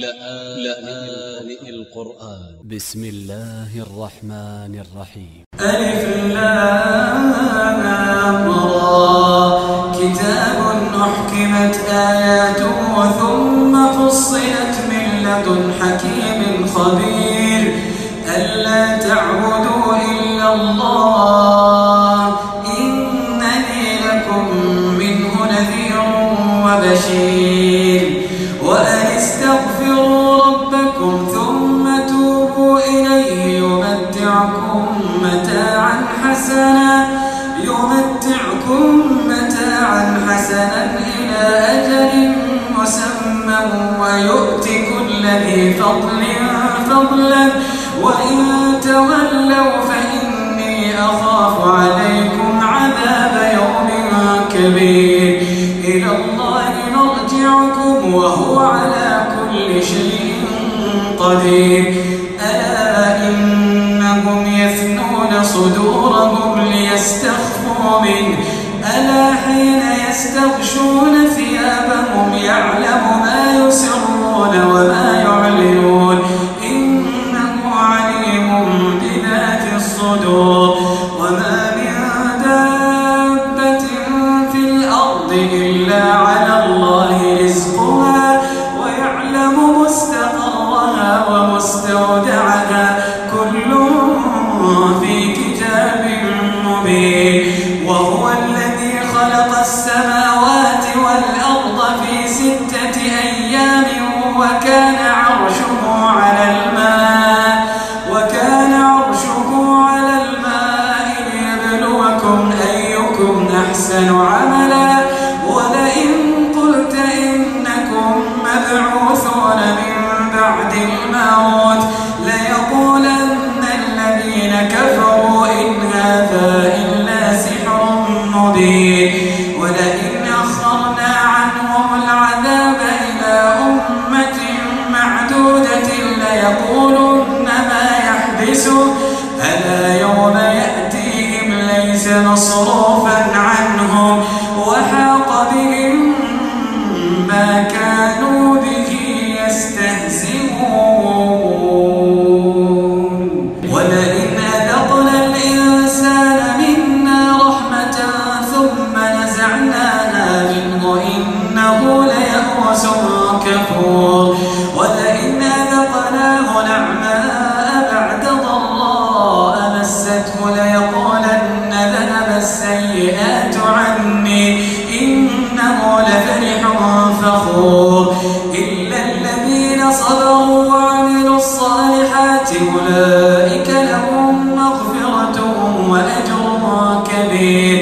لآن القرآن. ب س م ا ل ل ه ا ل ر ح م ن ا ل ر ح ي م ألف لام را كتاب أحكمت آياته ثم فصلت من لدن حكيم. ويؤت كل ذي فضل فضلا. وإن تولوا فإني أخاف عليكم عذاب يوم كبير. إلى الله مرجعكم وهو على كل شيء قدير. ألا إنهم يثنون صدورهم ليستخفوا منه؟ ألا حين يستغشون ثيابهم يعلم ما يسرون وما يعلنون ذلك لهم مغفرة وأجر كبير.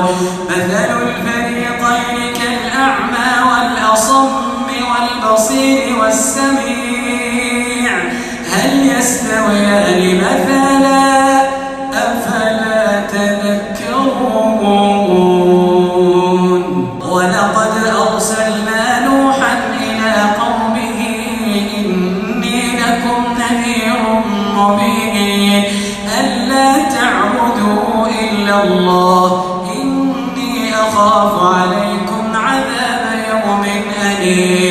إن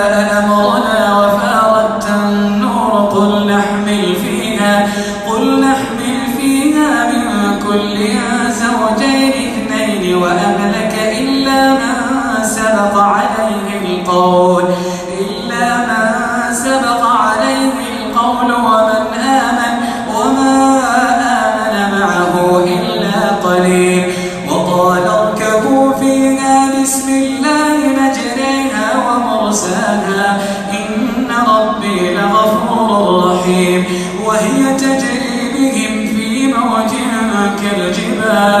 القول إلا من سبق عليه القول ومن آمن وما آمن معه إلا قليل وقال اركبوا فيها بسم الله مجريها ومرساها إن ربي لغفور رحيم وهي تجري بهم في موجها كالجبال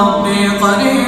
ربي قريب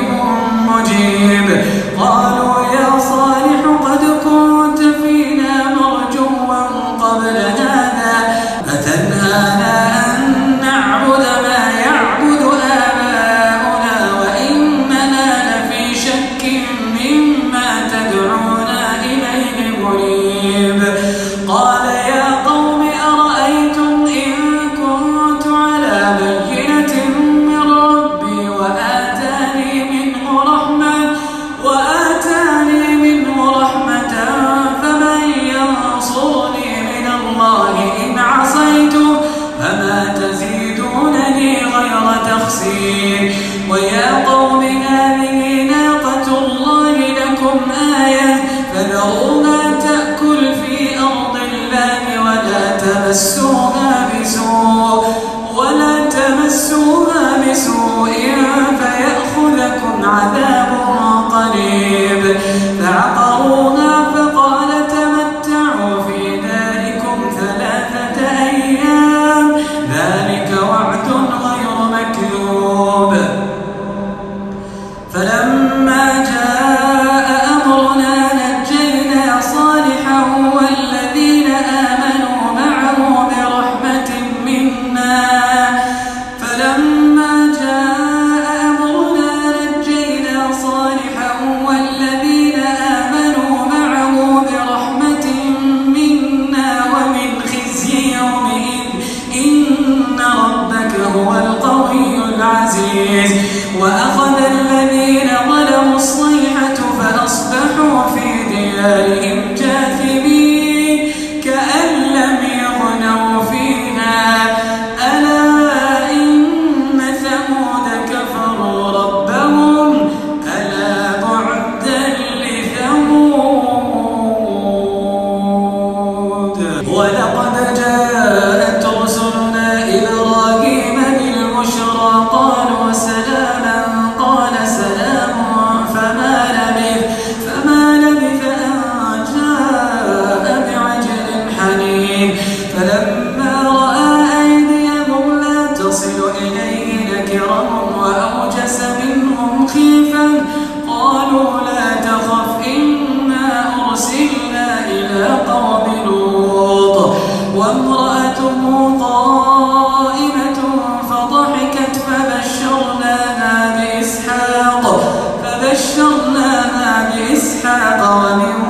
ومن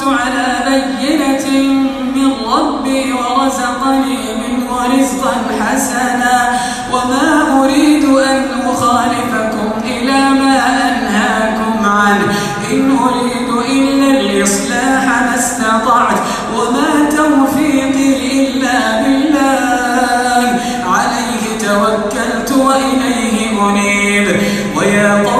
كنت على بينة من ربي ورزقني منه رزقا حسنا. وما أريد أن أخالفكم إلى ما أنهاكم عنه. إن أريد إلا الإصلاح ما استطعت. وما توفيقي إلا بالله. عليه توكلت وإليه منيب. ويا قوم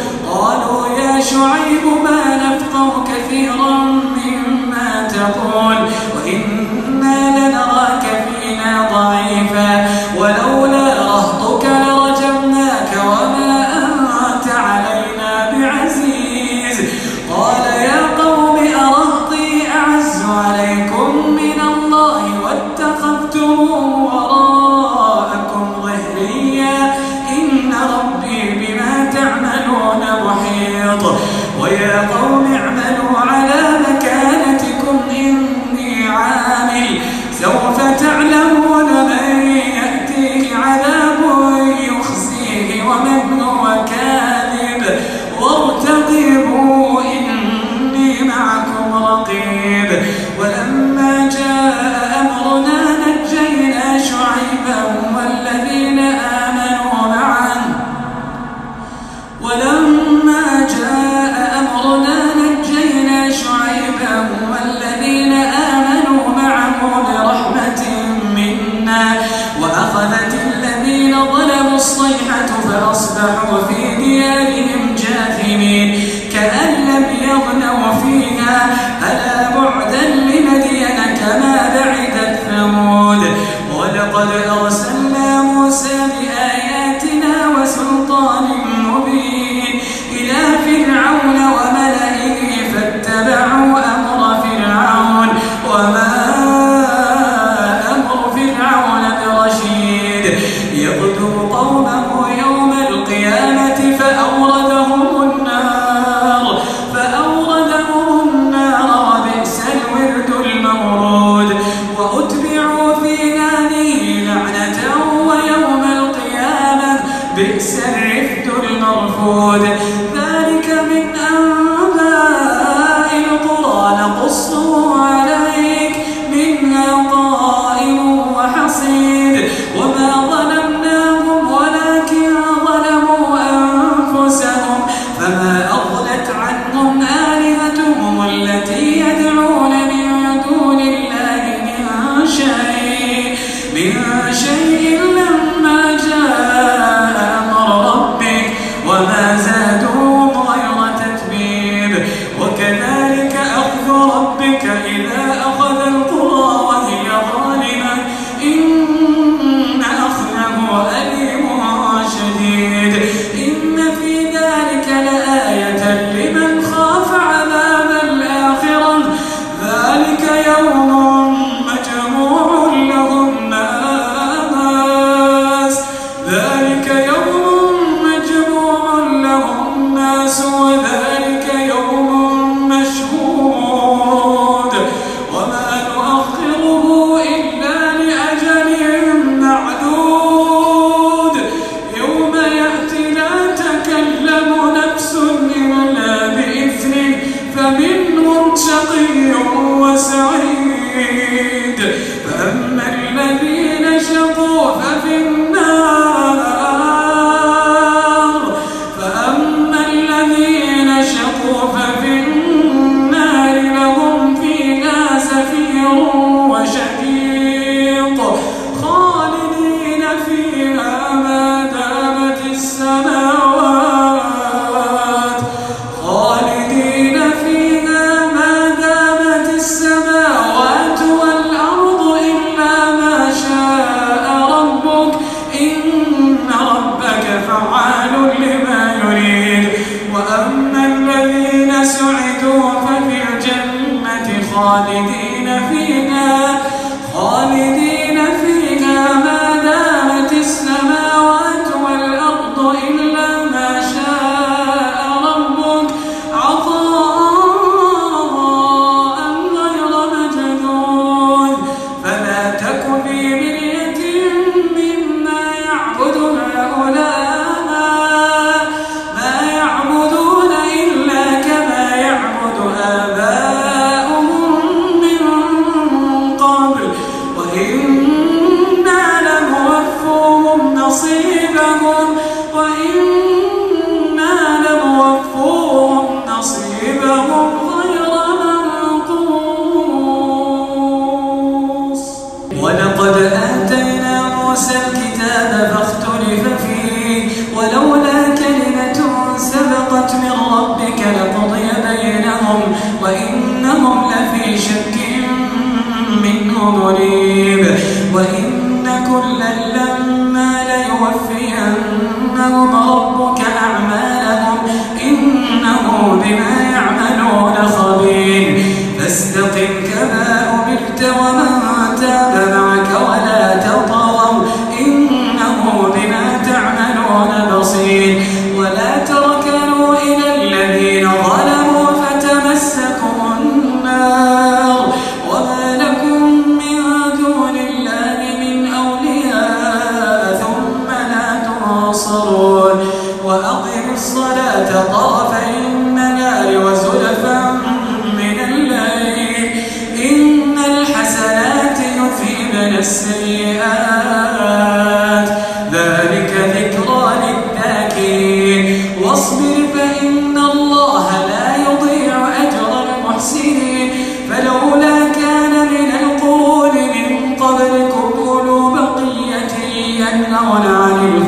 no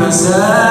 جاء